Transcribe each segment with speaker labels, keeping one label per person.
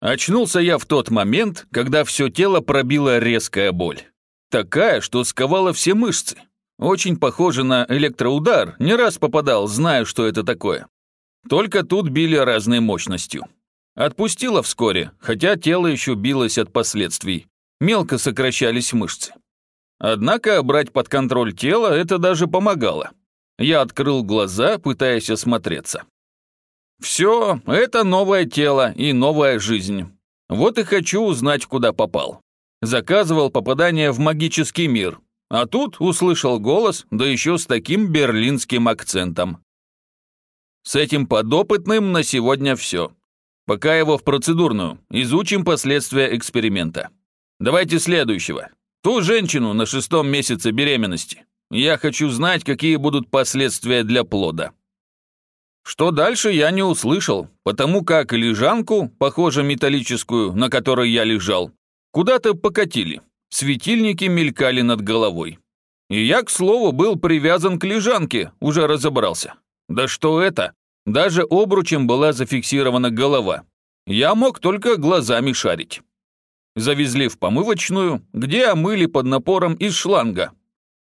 Speaker 1: Очнулся я в тот момент, когда все тело пробила резкая боль. Такая, что сковала все мышцы. Очень похоже на электроудар, не раз попадал, знаю, что это такое. Только тут били разной мощностью. Отпустило вскоре, хотя тело еще билось от последствий. Мелко сокращались мышцы. Однако брать под контроль тело это даже помогало. Я открыл глаза, пытаясь осмотреться. Все, это новое тело и новая жизнь. Вот и хочу узнать, куда попал. Заказывал попадание в магический мир, а тут услышал голос, да еще с таким берлинским акцентом. С этим подопытным на сегодня все. Пока его в процедурную, изучим последствия эксперимента. Давайте следующего. Ту женщину на шестом месяце беременности. Я хочу знать, какие будут последствия для плода. Что дальше, я не услышал, потому как лежанку, похоже металлическую, на которой я лежал, куда-то покатили. Светильники мелькали над головой. И я, к слову, был привязан к лежанке, уже разобрался. Да что это? Даже обручем была зафиксирована голова. Я мог только глазами шарить. Завезли в помывочную, где омыли под напором из шланга.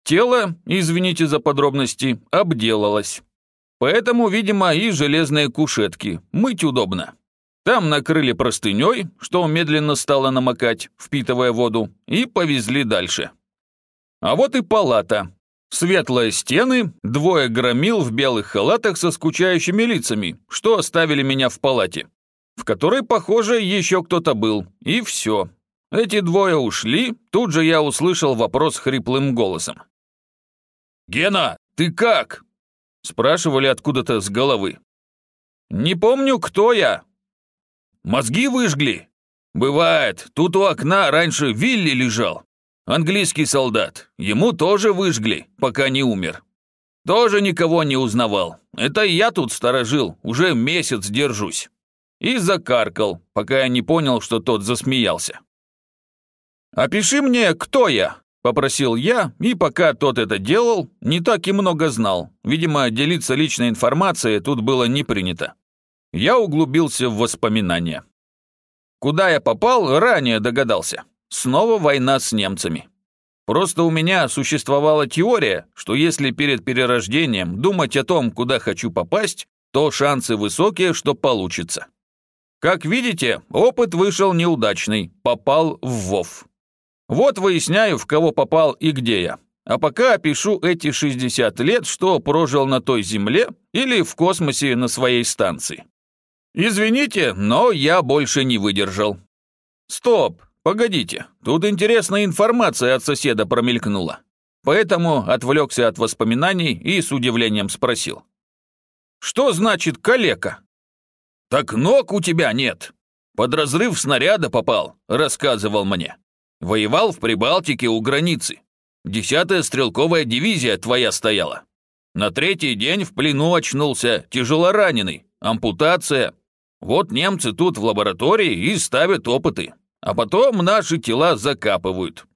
Speaker 1: Тело, извините за подробности, обделалось. Поэтому, видимо, и железные кушетки. Мыть удобно. Там накрыли простыней, что медленно стало намокать, впитывая воду, и повезли дальше. А вот и палата. Светлые стены, двое громил в белых халатах со скучающими лицами, что оставили меня в палате, в которой, похоже, еще кто-то был, и все. Эти двое ушли, тут же я услышал вопрос хриплым голосом. «Гена, ты как?» Спрашивали откуда-то с головы. «Не помню, кто я», Мозги выжгли? Бывает, тут у окна раньше Вилли лежал. Английский солдат. Ему тоже выжгли, пока не умер. Тоже никого не узнавал. Это я тут сторожил, уже месяц держусь. И закаркал, пока я не понял, что тот засмеялся. «Опиши мне, кто я?» – попросил я, и пока тот это делал, не так и много знал. Видимо, делиться личной информацией тут было не принято. Я углубился в воспоминания. Куда я попал, ранее догадался. Снова война с немцами. Просто у меня существовала теория, что если перед перерождением думать о том, куда хочу попасть, то шансы высокие, что получится. Как видите, опыт вышел неудачный, попал в ВОВ. Вот выясняю, в кого попал и где я. А пока опишу эти 60 лет, что прожил на той земле или в космосе на своей станции. «Извините, но я больше не выдержал». «Стоп, погодите, тут интересная информация от соседа промелькнула». Поэтому отвлекся от воспоминаний и с удивлением спросил. «Что значит калека?» «Так ног у тебя нет. Под разрыв снаряда попал», — рассказывал мне. «Воевал в Прибалтике у границы. Десятая стрелковая дивизия твоя стояла. На третий день в плену очнулся, тяжело раненый, ампутация, вот немцы тут в лаборатории и ставят опыты, а потом наши тела закапывают.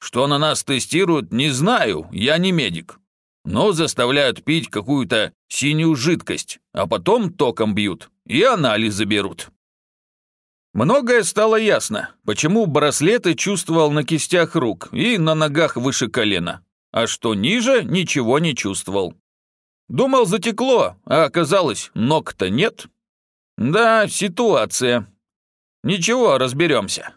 Speaker 1: Что на нас тестируют, не знаю, я не медик. Но заставляют пить какую-то синюю жидкость, а потом током бьют и анализы берут. Многое стало ясно, почему браслеты чувствовал на кистях рук и на ногах выше колена, а что ниже, ничего не чувствовал. Думал, затекло, а оказалось, ног-то нет. Да, ситуация. Ничего, разберемся.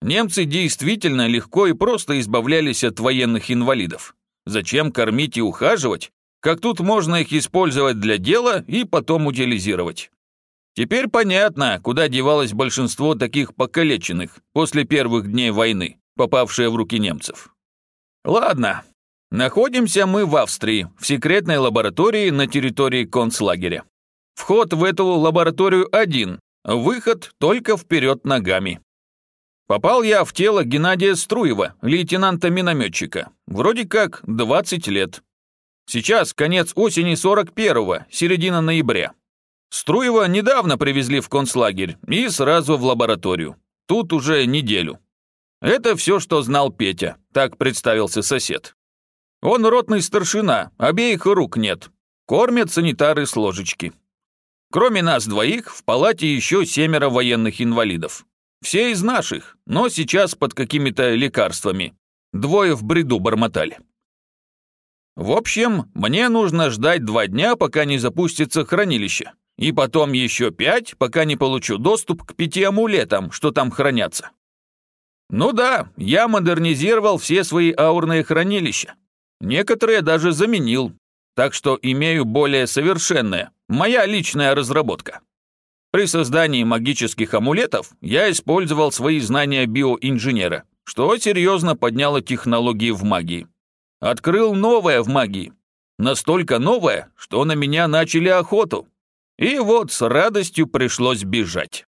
Speaker 1: Немцы действительно легко и просто избавлялись от военных инвалидов. Зачем кормить и ухаживать, как тут можно их использовать для дела и потом утилизировать? Теперь понятно, куда девалось большинство таких покалеченных после первых дней войны, попавшие в руки немцев. Ладно, находимся мы в Австрии, в секретной лаборатории на территории концлагеря. Вход в эту лабораторию один, выход только вперед ногами. Попал я в тело Геннадия Струева, лейтенанта-минометчика. Вроде как 20 лет. Сейчас конец осени 41-го, середина ноября. Струева недавно привезли в концлагерь и сразу в лабораторию. Тут уже неделю. Это все, что знал Петя, так представился сосед. Он ротный старшина, обеих рук нет. Кормят санитары с ложечки. Кроме нас двоих, в палате еще семеро военных инвалидов. Все из наших, но сейчас под какими-то лекарствами. Двое в бреду бормотали. В общем, мне нужно ждать два дня, пока не запустится хранилище. И потом еще пять, пока не получу доступ к пяти амулетам, что там хранятся. Ну да, я модернизировал все свои аурные хранилища. Некоторые даже заменил. Так что имею более совершенное, моя личная разработка. При создании магических амулетов я использовал свои знания биоинженера, что серьезно подняло технологии в магии. Открыл новое в магии. Настолько новое, что на меня начали охоту. И вот с радостью пришлось бежать.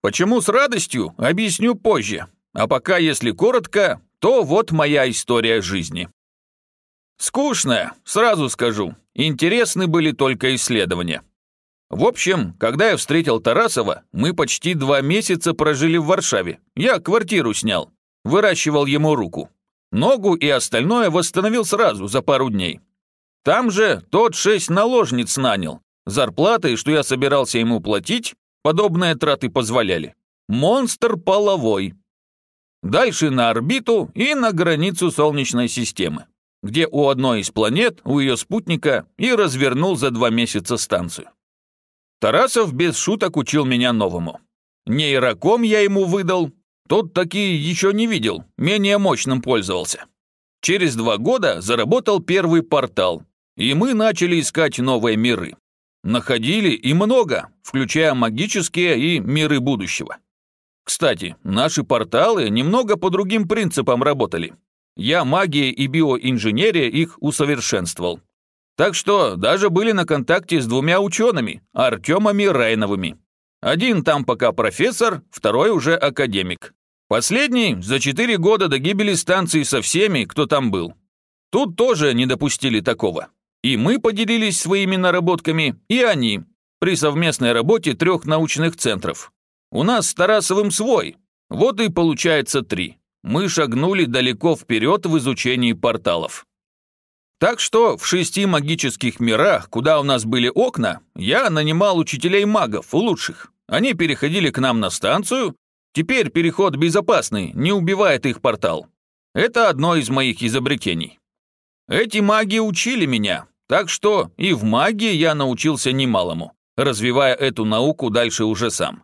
Speaker 1: Почему с радостью, объясню позже. А пока, если коротко, то вот моя история жизни. Скучная, сразу скажу. Интересны были только исследования. В общем, когда я встретил Тарасова, мы почти два месяца прожили в Варшаве. Я квартиру снял, выращивал ему руку. Ногу и остальное восстановил сразу, за пару дней. Там же тот шесть наложниц нанял. Зарплаты, что я собирался ему платить, подобные траты позволяли. Монстр половой. Дальше на орбиту и на границу Солнечной системы, где у одной из планет, у ее спутника, и развернул за два месяца станцию. Тарасов без шуток учил меня новому. Нейроком я ему выдал, тот такие еще не видел, менее мощным пользовался. Через два года заработал первый портал, и мы начали искать новые миры. Находили и много, включая магические и миры будущего. Кстати, наши порталы немного по другим принципам работали. Я магией и биоинженерия их усовершенствовал. Так что даже были на контакте с двумя учеными, Артемами Райновыми. Один там пока профессор, второй уже академик. Последний за четыре года до гибели станции со всеми, кто там был. Тут тоже не допустили такого. И мы поделились своими наработками, и они, при совместной работе трех научных центров. У нас с Тарасовым свой, вот и получается три. Мы шагнули далеко вперед в изучении порталов. Так что в шести магических мирах, куда у нас были окна, я нанимал учителей магов, лучших. Они переходили к нам на станцию. Теперь переход безопасный, не убивает их портал. Это одно из моих изобретений. Эти маги учили меня, так что и в магии я научился немалому, развивая эту науку дальше уже сам.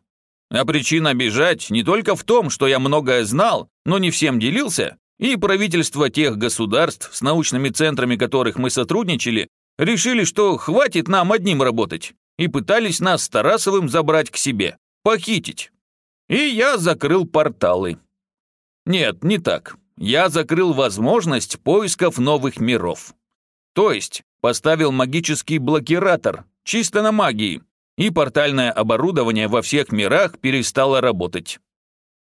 Speaker 1: А причина бежать не только в том, что я многое знал, но не всем делился, и правительства тех государств, с научными центрами которых мы сотрудничали, решили, что хватит нам одним работать, и пытались нас с Тарасовым забрать к себе, похитить. И я закрыл порталы. Нет, не так. Я закрыл возможность поисков новых миров. То есть поставил магический блокиратор, чисто на магии, и портальное оборудование во всех мирах перестало работать.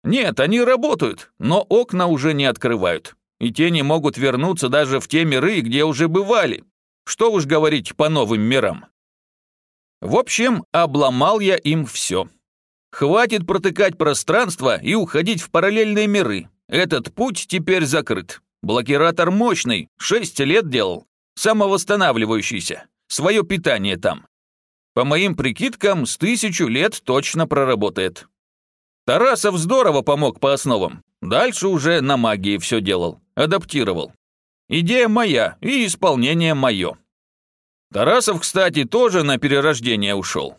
Speaker 1: Нет, они работают, но окна уже не открывают, и те не могут вернуться даже в те миры, где уже бывали. Что уж говорить по новым мирам. В общем, обломал я им все. Хватит протыкать пространство и уходить в параллельные миры. Этот путь теперь закрыт. Блокиратор мощный, 6 лет делал, самовосстанавливающийся. Свое питание там. По моим прикидкам, с тысячу лет точно проработает. Тарасов здорово помог по основам. Дальше уже на магии все делал, адаптировал. Идея моя и исполнение мое. Тарасов, кстати, тоже на перерождение ушел.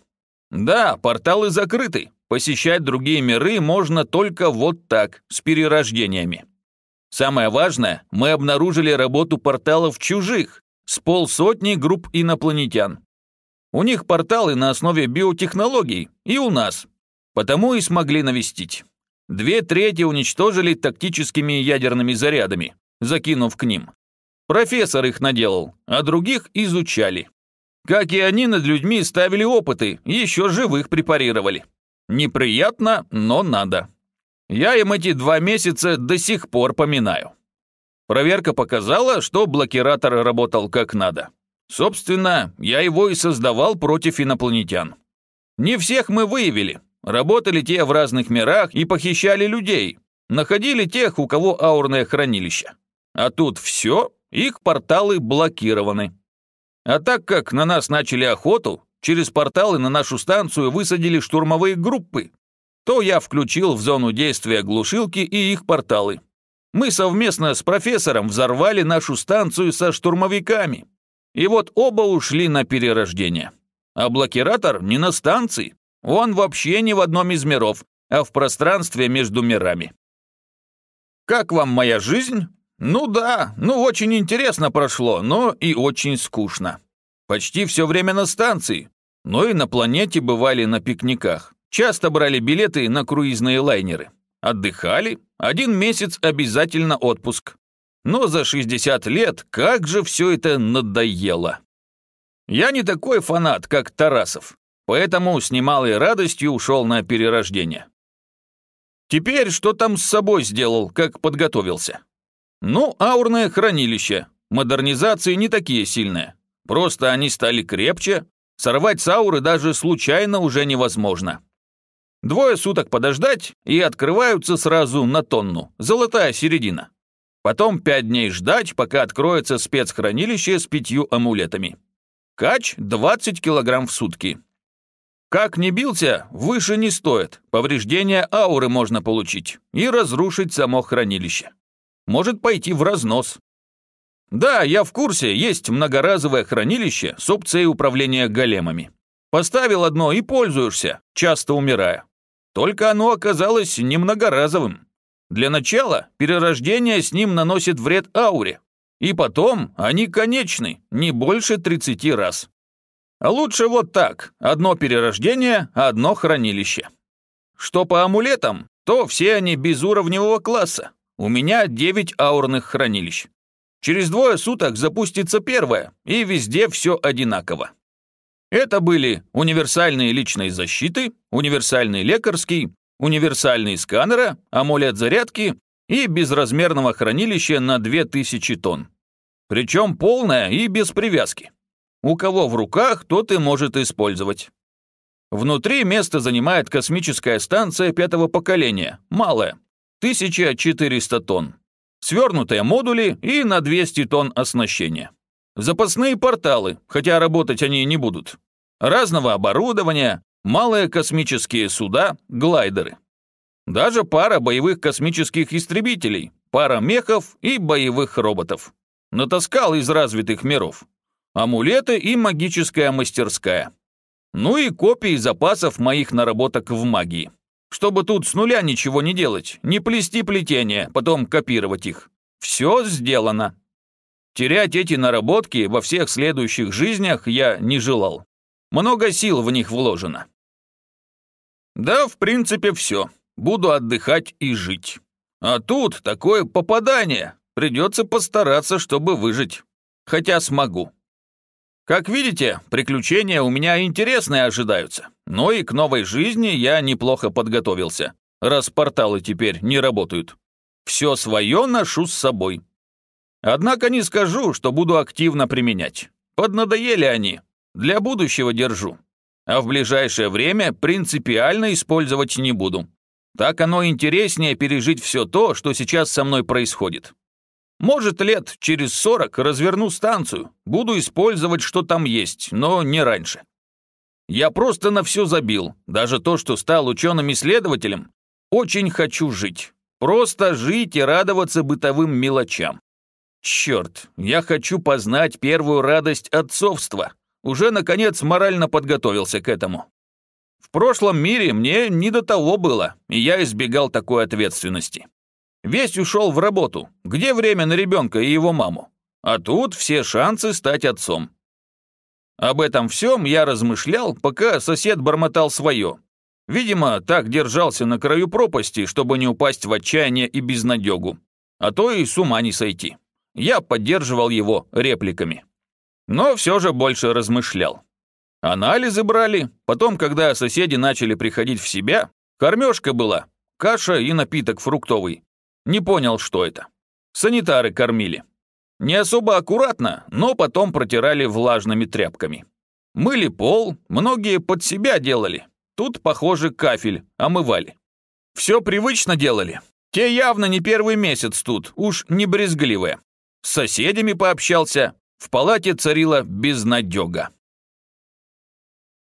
Speaker 1: Да, порталы закрыты. Посещать другие миры можно только вот так, с перерождениями. Самое важное, мы обнаружили работу порталов чужих, с полсотни групп инопланетян. У них порталы на основе биотехнологий, и у нас. Потому и смогли навестить. Две трети уничтожили тактическими ядерными зарядами, закинув к ним. Профессор их наделал, а других изучали. Как и они над людьми ставили опыты, еще живых препарировали. Неприятно, но надо. Я им эти два месяца до сих пор поминаю. Проверка показала, что блокиратор работал как надо. Собственно, я его и создавал против инопланетян. Не всех мы выявили. Работали те в разных мирах и похищали людей. Находили тех, у кого аурное хранилище. А тут все, их порталы блокированы. А так как на нас начали охоту, через порталы на нашу станцию высадили штурмовые группы, то я включил в зону действия глушилки и их порталы. Мы совместно с профессором взорвали нашу станцию со штурмовиками. И вот оба ушли на перерождение. А блокиратор не на станции. Он вообще не в одном из миров, а в пространстве между мирами. Как вам моя жизнь? Ну да, ну очень интересно прошло, но и очень скучно. Почти все время на станции, но и на планете бывали на пикниках. Часто брали билеты на круизные лайнеры. Отдыхали, один месяц обязательно отпуск. Но за 60 лет как же все это надоело. Я не такой фанат, как Тарасов, поэтому с немалой радостью ушел на перерождение. Теперь что там с собой сделал, как подготовился? Ну, аурное хранилище. Модернизации не такие сильные. Просто они стали крепче. Сорвать с ауры даже случайно уже невозможно. Двое суток подождать, и открываются сразу на тонну. Золотая середина. Потом пять дней ждать, пока откроется спецхранилище с пятью амулетами. Кач 20 килограмм в сутки. Как не бился, выше не стоит. Повреждения ауры можно получить и разрушить само хранилище. Может пойти в разнос. Да, я в курсе, есть многоразовое хранилище с опцией управления големами. Поставил одно и пользуешься, часто умирая. Только оно оказалось не многоразовым. Для начала перерождение с ним наносит вред ауре, и потом они конечны, не больше 30 раз. А лучше вот так, одно перерождение, одно хранилище. Что по амулетам, то все они безуровневого класса. У меня 9 аурных хранилищ. Через двое суток запустится первое, и везде все одинаково. Это были универсальные личной защиты, универсальный лекарский, универсальный сканера, амулет зарядки и безразмерного хранилища на 2000 тонн. Причем полное и без привязки. У кого в руках, тот и может использовать. Внутри место занимает космическая станция пятого поколения, малая, 1400 тонн. Свернутые модули и на 200 тонн оснащения. Запасные порталы, хотя работать они не будут. Разного оборудования, малые космические суда, глайдеры. Даже пара боевых космических истребителей, пара мехов и боевых роботов. Натаскал из развитых миров. Амулеты и магическая мастерская. Ну и копии запасов моих наработок в магии. Чтобы тут с нуля ничего не делать, не плести плетения, потом копировать их. Все сделано. Терять эти наработки во всех следующих жизнях я не желал. Много сил в них вложено. Да, в принципе, все. Буду отдыхать и жить. А тут такое попадание. Придется постараться, чтобы выжить. Хотя смогу. Как видите, приключения у меня интересные ожидаются. Но и к новой жизни я неплохо подготовился, раз порталы теперь не работают. Все свое ношу с собой. Однако не скажу, что буду активно применять. Поднадоели они. Для будущего держу. А в ближайшее время принципиально использовать не буду. Так оно интереснее пережить все то, что сейчас со мной происходит. Может, лет через сорок разверну станцию, буду использовать, что там есть, но не раньше. Я просто на все забил, даже то, что стал ученым-исследователем. Очень хочу жить. Просто жить и радоваться бытовым мелочам. Черт, я хочу познать первую радость отцовства. Уже, наконец, морально подготовился к этому. В прошлом мире мне не до того было, и я избегал такой ответственности. Весь ушел в работу. Где время на ребенка и его маму? А тут все шансы стать отцом. Об этом всем я размышлял, пока сосед бормотал свое. Видимо, так держался на краю пропасти, чтобы не упасть в отчаяние и безнадегу. А то и с ума не сойти я поддерживал его репликами. Но все же больше размышлял. Анализы брали, потом, когда соседи начали приходить в себя, кормежка была, каша и напиток фруктовый. Не понял, что это. Санитары кормили. Не особо аккуратно, но потом протирали влажными тряпками. Мыли пол, многие под себя делали. Тут, похоже, кафель, омывали. Все привычно делали. Те явно не первый месяц тут, уж не брезгливые. С соседями пообщался. В палате царила безнадега.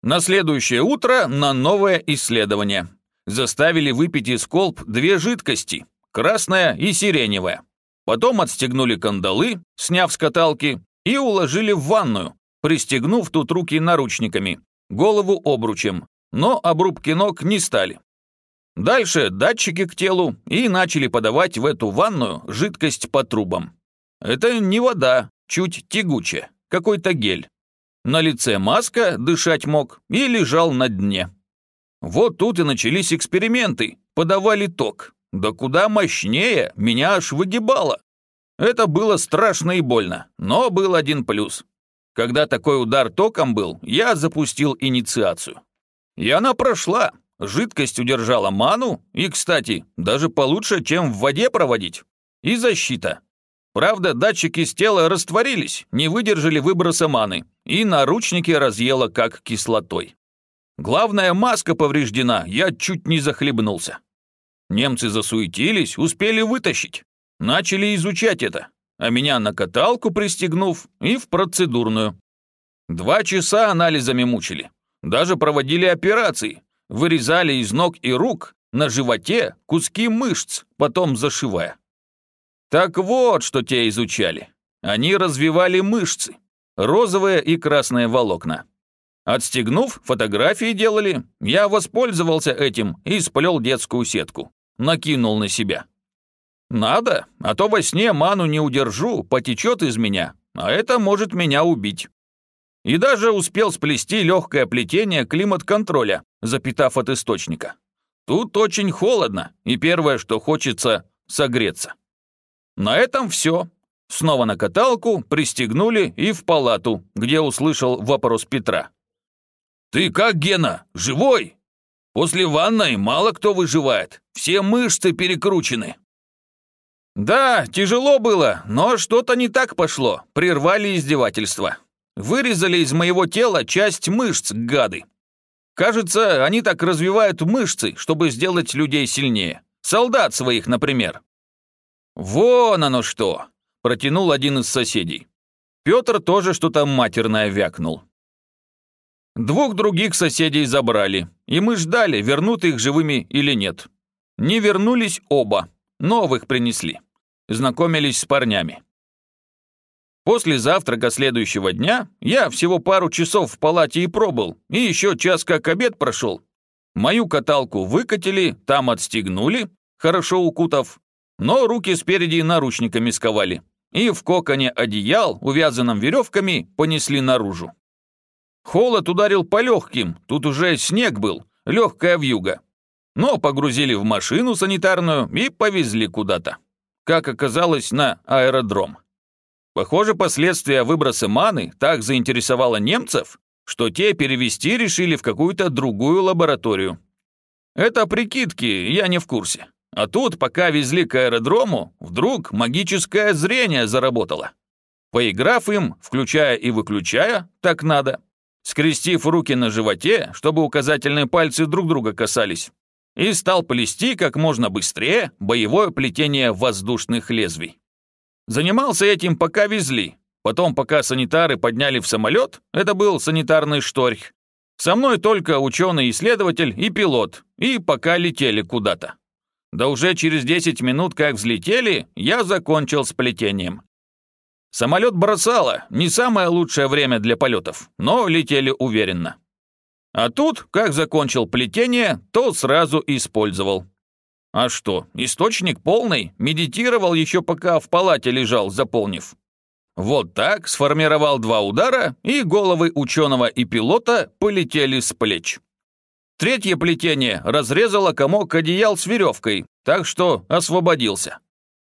Speaker 1: На следующее утро на новое исследование. Заставили выпить из колб две жидкости, красная и сиреневая. Потом отстегнули кандалы, сняв с каталки, и уложили в ванную, пристегнув тут руки наручниками, голову обручем, но обрубки ног не стали. Дальше датчики к телу и начали подавать в эту ванную жидкость по трубам. Это не вода, чуть тягучая, какой-то гель. На лице маска, дышать мог, и лежал на дне. Вот тут и начались эксперименты, подавали ток. Да куда мощнее, меня аж выгибало. Это было страшно и больно, но был один плюс. Когда такой удар током был, я запустил инициацию. И она прошла. Жидкость удержала ману, и, кстати, даже получше, чем в воде проводить. И защита. Правда, датчики с тела растворились, не выдержали выброса маны, и наручники разъело как кислотой. Главная маска повреждена, я чуть не захлебнулся. Немцы засуетились, успели вытащить. Начали изучать это, а меня на каталку пристегнув и в процедурную. Два часа анализами мучили. Даже проводили операции. Вырезали из ног и рук на животе куски мышц, потом зашивая. Так вот, что те изучали. Они развивали мышцы, розовые и красные волокна. Отстегнув, фотографии делали, я воспользовался этим и сплел детскую сетку. Накинул на себя. Надо, а то во сне ману не удержу, потечет из меня, а это может меня убить. И даже успел сплести легкое плетение климат-контроля, запитав от источника. Тут очень холодно, и первое, что хочется, согреться. На этом все. Снова на каталку, пристегнули и в палату, где услышал вопрос Петра. «Ты как, Гена, живой? После ванной мало кто выживает, все мышцы перекручены». «Да, тяжело было, но что-то не так пошло, прервали издевательство. Вырезали из моего тела часть мышц, гады. Кажется, они так развивают мышцы, чтобы сделать людей сильнее. Солдат своих, например. «Вон оно что!» – протянул один из соседей. Петр тоже что-то матерное вякнул. Двух других соседей забрали, и мы ждали, вернут их живыми или нет. Не вернулись оба, новых принесли. Знакомились с парнями. После завтрака следующего дня я всего пару часов в палате и пробыл, и еще час как обед прошел. Мою каталку выкатили, там отстегнули, хорошо укутав, но руки спереди наручниками сковали, и в коконе одеял, увязанном веревками, понесли наружу. Холод ударил по легким, тут уже снег был, легкая вьюга. Но погрузили в машину санитарную и повезли куда-то. Как оказалось, на аэродром. Похоже, последствия выброса маны так заинтересовало немцев, что те перевести решили в какую-то другую лабораторию. Это прикидки, я не в курсе. А тут, пока везли к аэродрому, вдруг магическое зрение заработало. Поиграв им, включая и выключая, так надо, скрестив руки на животе, чтобы указательные пальцы друг друга касались, и стал плести как можно быстрее боевое плетение воздушных лезвий. Занимался этим, пока везли. Потом, пока санитары подняли в самолет, это был санитарный шторх. Со мной только ученый-исследователь и пилот, и пока летели куда-то. Да уже через 10 минут, как взлетели, я закончил с плетением. Самолет бросало, не самое лучшее время для полетов, но летели уверенно. А тут, как закончил плетение, то сразу использовал. А что, источник полный, медитировал еще пока в палате лежал, заполнив. Вот так сформировал два удара, и головы ученого и пилота полетели с плеч. Третье плетение разрезало комок одеял с веревкой, так что освободился.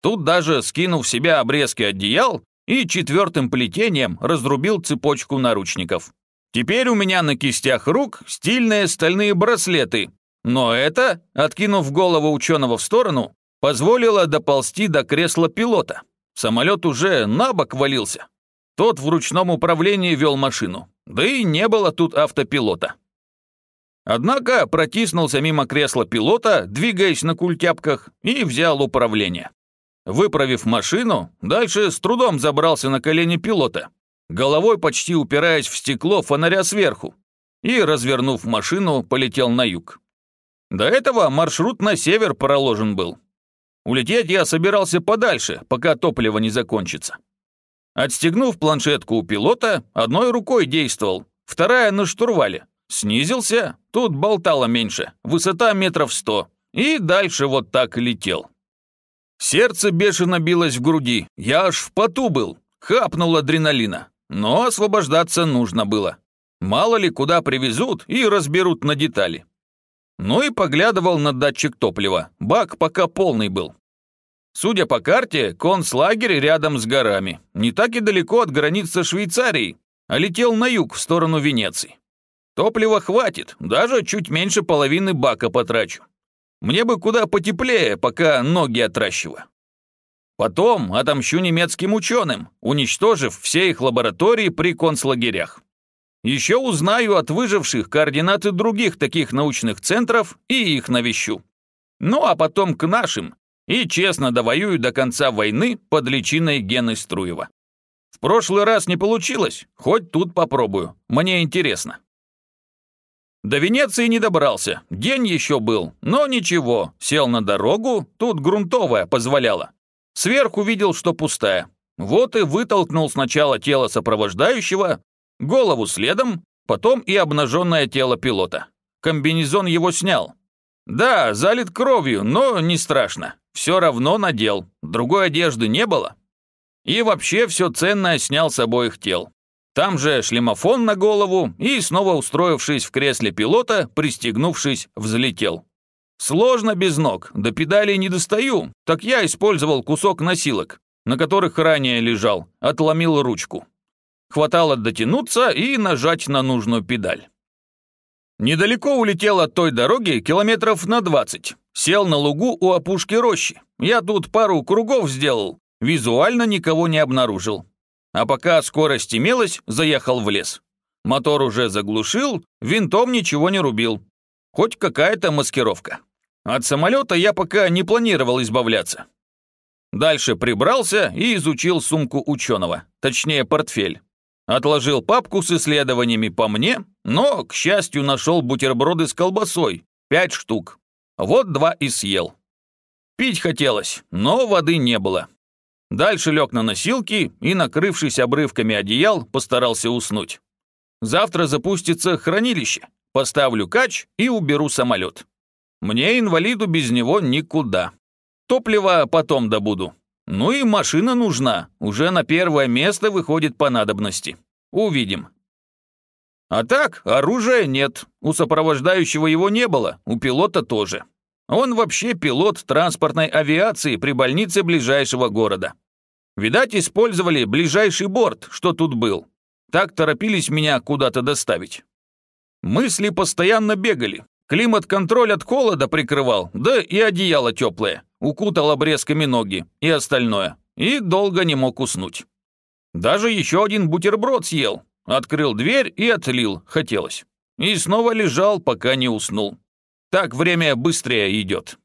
Speaker 1: Тут даже скинув себя обрезки одеял и четвертым плетением разрубил цепочку наручников. Теперь у меня на кистях рук стильные стальные браслеты, но это, откинув голову ученого в сторону, позволило доползти до кресла пилота. Самолет уже на бок валился. Тот в ручном управлении вел машину, да и не было тут автопилота. Однако протиснулся мимо кресла пилота, двигаясь на культяпках, и взял управление. Выправив машину, дальше с трудом забрался на колени пилота, головой почти упираясь в стекло фонаря сверху, и, развернув машину, полетел на юг. До этого маршрут на север проложен был. Улететь я собирался подальше, пока топливо не закончится. Отстегнув планшетку у пилота, одной рукой действовал, вторая на штурвале. Снизился, тут болтало меньше, высота метров сто, и дальше вот так летел. Сердце бешено билось в груди, я аж в поту был, хапнул адреналина. Но освобождаться нужно было. Мало ли куда привезут и разберут на детали. Ну и поглядывал на датчик топлива, бак пока полный был. Судя по карте, концлагерь рядом с горами, не так и далеко от границы Швейцарии, а летел на юг в сторону Венеции. Топлива хватит, даже чуть меньше половины бака потрачу. Мне бы куда потеплее, пока ноги отращиваю. Потом отомщу немецким ученым, уничтожив все их лаборатории при концлагерях. Еще узнаю от выживших координаты других таких научных центров и их навещу. Ну а потом к нашим и честно довоюю до конца войны под личиной Гены Струева. В прошлый раз не получилось, хоть тут попробую, мне интересно. До Венеции не добрался, день еще был, но ничего, сел на дорогу, тут грунтовая позволяла. Сверху видел, что пустая. Вот и вытолкнул сначала тело сопровождающего, голову следом, потом и обнаженное тело пилота. Комбинезон его снял. Да, залит кровью, но не страшно. Все равно надел, другой одежды не было. И вообще все ценное снял с обоих тел. Там же шлемофон на голову и, снова устроившись в кресле пилота, пристегнувшись, взлетел. Сложно без ног, до педалей не достаю, так я использовал кусок носилок, на которых ранее лежал, отломил ручку. Хватало дотянуться и нажать на нужную педаль. Недалеко улетел от той дороги километров на 20. Сел на лугу у опушки рощи. Я тут пару кругов сделал, визуально никого не обнаружил. А пока скорость имелась, заехал в лес. Мотор уже заглушил, винтом ничего не рубил. Хоть какая-то маскировка. От самолета я пока не планировал избавляться. Дальше прибрался и изучил сумку ученого, точнее портфель. Отложил папку с исследованиями по мне, но, к счастью, нашел бутерброды с колбасой, пять штук. Вот два и съел. Пить хотелось, но воды не было. Дальше лег на носилки и, накрывшись обрывками одеял, постарался уснуть. Завтра запустится хранилище. Поставлю кач и уберу самолет. Мне, инвалиду, без него никуда. Топливо потом добуду. Ну и машина нужна. Уже на первое место выходит по надобности. Увидим. А так, оружия нет. У сопровождающего его не было, у пилота тоже. Он вообще пилот транспортной авиации при больнице ближайшего города. Видать, использовали ближайший борт, что тут был. Так торопились меня куда-то доставить. Мысли постоянно бегали. Климат-контроль от холода прикрывал, да и одеяло теплое, укутал обрезками ноги и остальное. И долго не мог уснуть. Даже еще один бутерброд съел. Открыл дверь и отлил, хотелось. И снова лежал, пока не уснул. Так время быстрее идет.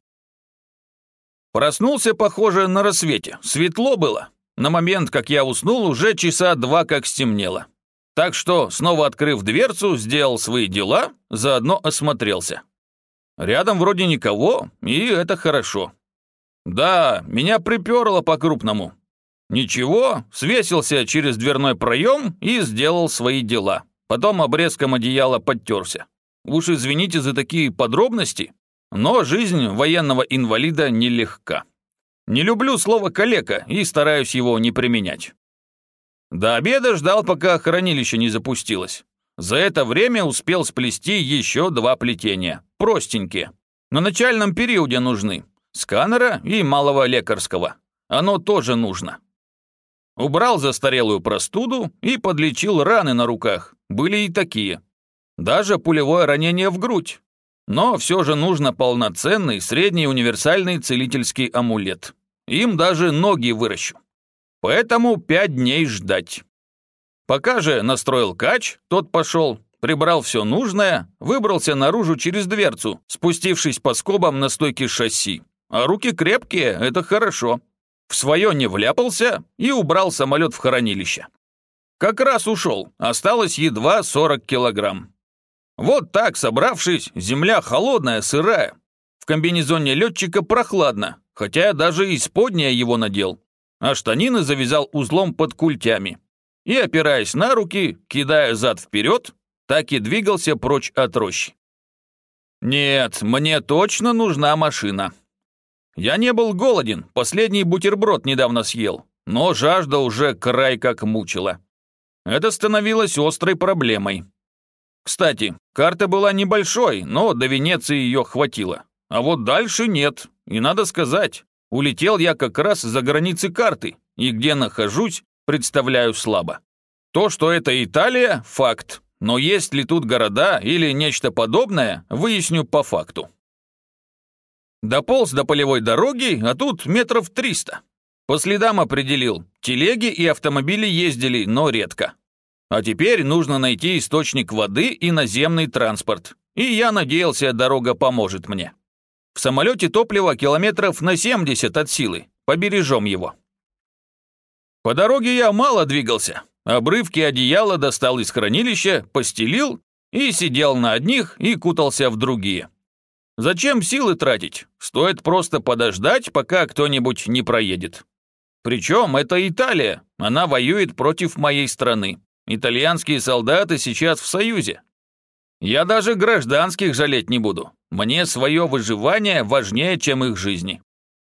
Speaker 1: Проснулся, похоже, на рассвете. Светло было. На момент, как я уснул, уже часа два как стемнело. Так что, снова открыв дверцу, сделал свои дела, заодно осмотрелся. Рядом вроде никого, и это хорошо. Да, меня приперло по-крупному. Ничего, свесился через дверной проем и сделал свои дела. Потом обрезком одеяла подтерся. Уж извините за такие подробности, но жизнь военного инвалида нелегка. Не люблю слово «калека» и стараюсь его не применять. До обеда ждал, пока хранилище не запустилось. За это время успел сплести еще два плетения, простенькие. На начальном периоде нужны. Сканера и малого лекарского. Оно тоже нужно. Убрал застарелую простуду и подлечил раны на руках. Были и такие. Даже пулевое ранение в грудь. Но все же нужно полноценный средний универсальный целительский амулет. Им даже ноги выращу. Поэтому пять дней ждать. Пока же настроил кач, тот пошел, прибрал все нужное, выбрался наружу через дверцу, спустившись по скобам на стойке шасси. А руки крепкие, это хорошо. В свое не вляпался и убрал самолет в хранилище. Как раз ушел, осталось едва 40 килограмм. Вот так, собравшись, земля холодная, сырая. В комбинезоне летчика прохладно, хотя я даже исподнее его надел, а штанины завязал узлом под культями. И, опираясь на руки, кидая зад вперед, так и двигался прочь от рощи. Нет, мне точно нужна машина. Я не был голоден, последний бутерброд недавно съел, но жажда уже край как мучила. Это становилось острой проблемой. Кстати, карта была небольшой, но до Венеции ее хватило. А вот дальше нет. И надо сказать, улетел я как раз за границы карты, и где нахожусь, представляю слабо. То, что это Италия – факт, но есть ли тут города или нечто подобное, выясню по факту. Дополз до полевой дороги, а тут метров триста. По следам определил, телеги и автомобили ездили, но редко. А теперь нужно найти источник воды и наземный транспорт. И я надеялся, дорога поможет мне. В самолете топливо километров на 70 от силы. Побережем его. По дороге я мало двигался. Обрывки одеяла достал из хранилища, постелил и сидел на одних и кутался в другие. Зачем силы тратить? Стоит просто подождать, пока кто-нибудь не проедет. Причем это Италия, она воюет против моей страны. Итальянские солдаты сейчас в Союзе. Я даже гражданских жалеть не буду. Мне свое выживание важнее, чем их жизни.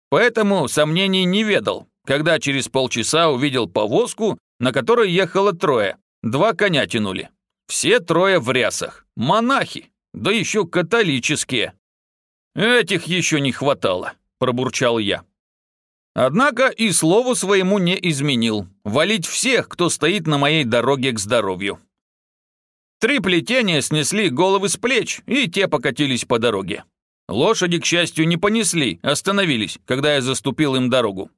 Speaker 1: Поэтому сомнений не ведал, когда через полчаса увидел повозку, на которой ехало трое. Два коня тянули. Все трое в рясах. Монахи. Да еще католические. Этих еще не хватало, пробурчал я. Однако и слову своему не изменил. Валить всех, кто стоит на моей дороге к здоровью. Три плетения снесли головы с плеч, и те покатились по дороге. Лошади, к счастью, не понесли, остановились, когда я заступил им дорогу.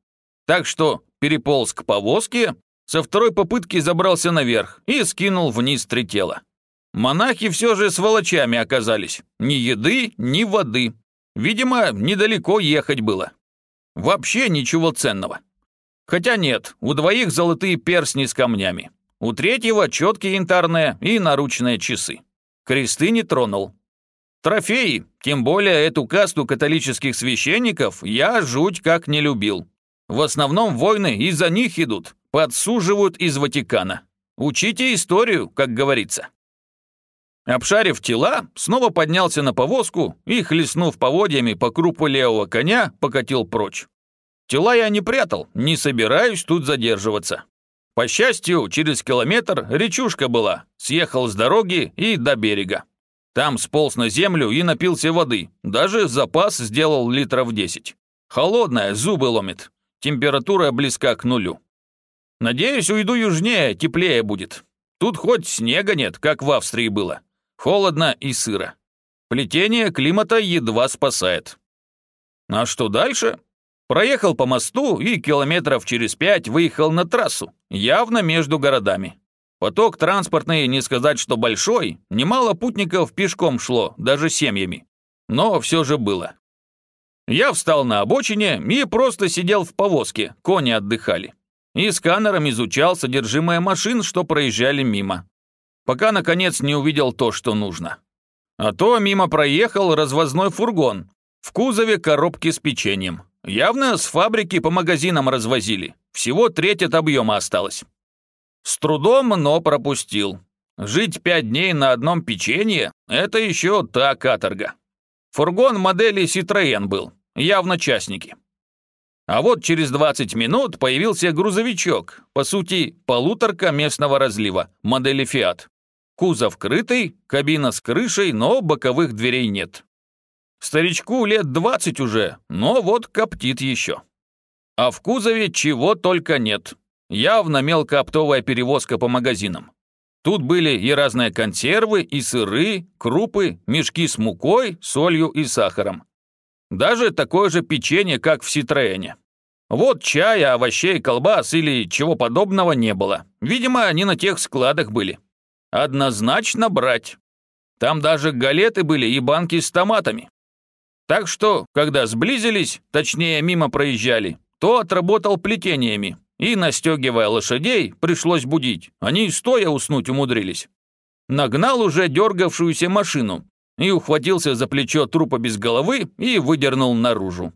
Speaker 1: Так что переполз к повозке, со второй попытки забрался наверх и скинул вниз три тела. Монахи все же сволочами оказались. Ни еды, ни воды. Видимо, недалеко ехать было. Вообще ничего ценного. Хотя нет, у двоих золотые перстни с камнями. У третьего четкие янтарные и наручные часы. Кресты не тронул. Трофеи, тем более эту касту католических священников, я жуть как не любил. В основном войны из-за них идут, подсуживают из Ватикана. Учите историю, как говорится. Обшарив тела, снова поднялся на повозку и, хлестнув поводьями по крупу левого коня, покатил прочь. Тела я не прятал, не собираюсь тут задерживаться. По счастью, через километр речушка была, съехал с дороги и до берега. Там сполз на землю и напился воды, даже запас сделал литров 10. Холодная, зубы ломит, температура близка к нулю. Надеюсь, уйду южнее, теплее будет. Тут хоть снега нет, как в Австрии было. Холодно и сыро. Плетение климата едва спасает. А что дальше? Проехал по мосту и километров через пять выехал на трассу, явно между городами. Поток транспортный, не сказать, что большой, немало путников пешком шло, даже семьями. Но все же было. Я встал на обочине и просто сидел в повозке, кони отдыхали. И сканером изучал содержимое машин, что проезжали мимо. Пока, наконец, не увидел то, что нужно. А то мимо проехал развозной фургон. В кузове коробки с печеньем. Явно с фабрики по магазинам развозили. Всего треть от объема осталось. С трудом, но пропустил. Жить пять дней на одном печенье – это еще та каторга. Фургон модели Citroën был, явно частники. А вот через 20 минут появился грузовичок, по сути, полуторка местного разлива, модели Fiat. Кузов крытый, кабина с крышей, но боковых дверей нет. Старичку лет двадцать уже, но вот коптит еще. А в кузове чего только нет. Явно мелкооптовая перевозка по магазинам. Тут были и разные консервы, и сыры, крупы, мешки с мукой, солью и сахаром. Даже такое же печенье, как в Ситроэне. Вот чая, овощей, колбас или чего подобного не было. Видимо, они на тех складах были. Однозначно брать. Там даже галеты были и банки с томатами. Так что, когда сблизились, точнее мимо проезжали, то отработал плетениями, и, настегивая лошадей, пришлось будить. Они стоя уснуть умудрились. Нагнал уже дергавшуюся машину и ухватился за плечо трупа без головы и выдернул наружу.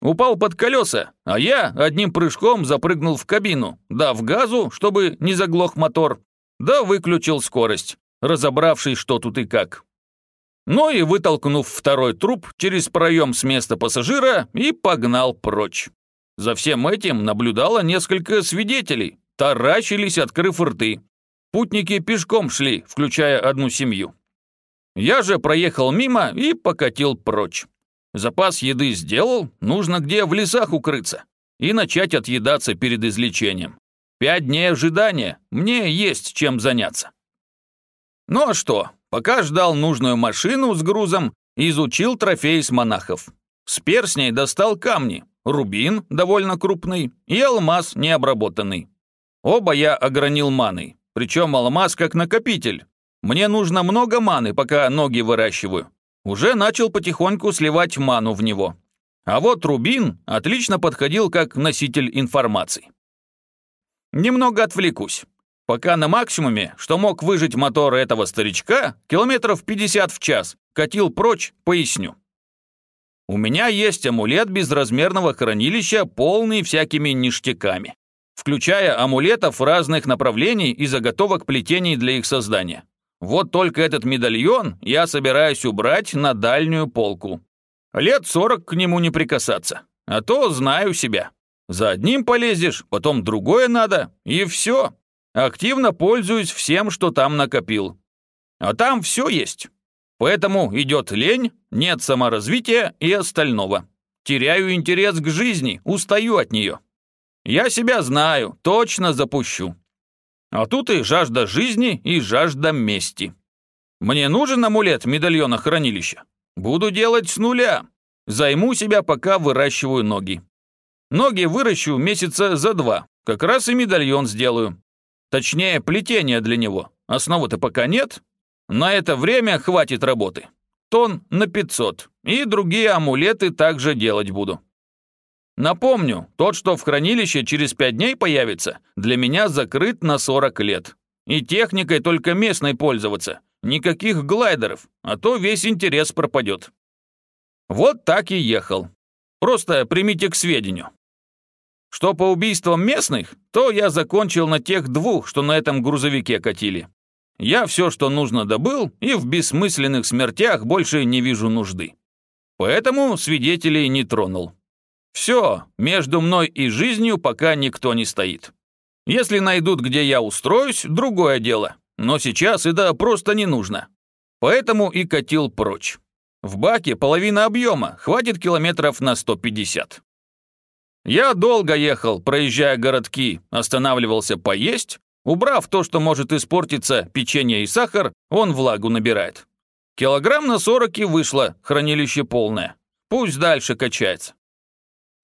Speaker 1: Упал под колеса, а я одним прыжком запрыгнул в кабину, дав газу, чтобы не заглох мотор, да выключил скорость, разобравшись, что тут и как. Ну и вытолкнув второй труп через проем с места пассажира и погнал прочь. За всем этим наблюдало несколько свидетелей, таращились, открыв рты. Путники пешком шли, включая одну семью. Я же проехал мимо и покатил прочь. Запас еды сделал, нужно где в лесах укрыться и начать отъедаться перед излечением. Пять дней ожидания, мне есть чем заняться. Ну а что, пока ждал нужную машину с грузом, изучил трофей с монахов. С перстней достал камни, рубин, довольно крупный, и алмаз необработанный. Оба я огранил маной, причем алмаз как накопитель. Мне нужно много маны, пока ноги выращиваю уже начал потихоньку сливать ману в него. А вот Рубин отлично подходил как носитель информации. Немного отвлекусь. Пока на максимуме, что мог выжить мотор этого старичка, километров 50 в час, катил прочь, поясню. У меня есть амулет безразмерного хранилища, полный всякими ништяками, включая амулетов разных направлений и заготовок плетений для их создания. Вот только этот медальон я собираюсь убрать на дальнюю полку. Лет сорок к нему не прикасаться, а то знаю себя. За одним полезешь, потом другое надо, и все. Активно пользуюсь всем, что там накопил. А там все есть. Поэтому идет лень, нет саморазвития и остального. Теряю интерес к жизни, устаю от нее. Я себя знаю, точно запущу. А тут и жажда жизни, и жажда мести. Мне нужен амулет медальона хранилища. Буду делать с нуля. Займу себя, пока выращиваю ноги. Ноги выращу месяца за два. Как раз и медальон сделаю. Точнее, плетение для него. Основы-то пока нет. На это время хватит работы. Тон на 500. И другие амулеты также делать буду. Напомню, тот, что в хранилище через пять дней появится, для меня закрыт на 40 лет. И техникой только местной пользоваться. Никаких глайдеров, а то весь интерес пропадет. Вот так и ехал. Просто примите к сведению. Что по убийствам местных, то я закончил на тех двух, что на этом грузовике катили. Я все, что нужно, добыл, и в бессмысленных смертях больше не вижу нужды. Поэтому свидетелей не тронул. Все, между мной и жизнью пока никто не стоит. Если найдут, где я устроюсь, другое дело. Но сейчас это просто не нужно. Поэтому и катил прочь. В баке половина объема, хватит километров на 150. Я долго ехал, проезжая городки, останавливался поесть. Убрав то, что может испортиться, печенье и сахар, он влагу набирает. Килограмм на 40 и вышло, хранилище полное. Пусть дальше качается.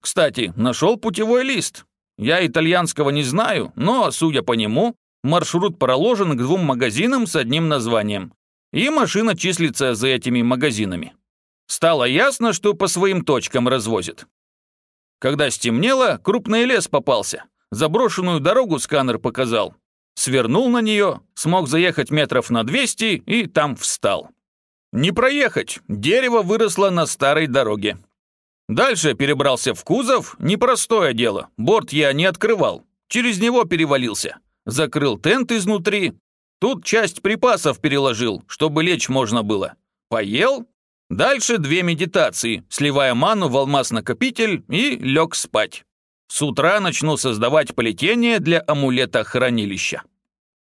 Speaker 1: Кстати, нашел путевой лист. Я итальянского не знаю, но, судя по нему, маршрут проложен к двум магазинам с одним названием. И машина числится за этими магазинами. Стало ясно, что по своим точкам развозит. Когда стемнело, крупный лес попался. Заброшенную дорогу сканер показал. Свернул на нее, смог заехать метров на 200 и там встал. Не проехать, дерево выросло на старой дороге. Дальше перебрался в кузов, непростое дело, борт я не открывал. Через него перевалился. Закрыл тент изнутри. Тут часть припасов переложил, чтобы лечь можно было. Поел. Дальше две медитации, сливая ману в алмаз-накопитель и лег спать. С утра начну создавать плетение для амулета хранилища.